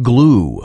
glue.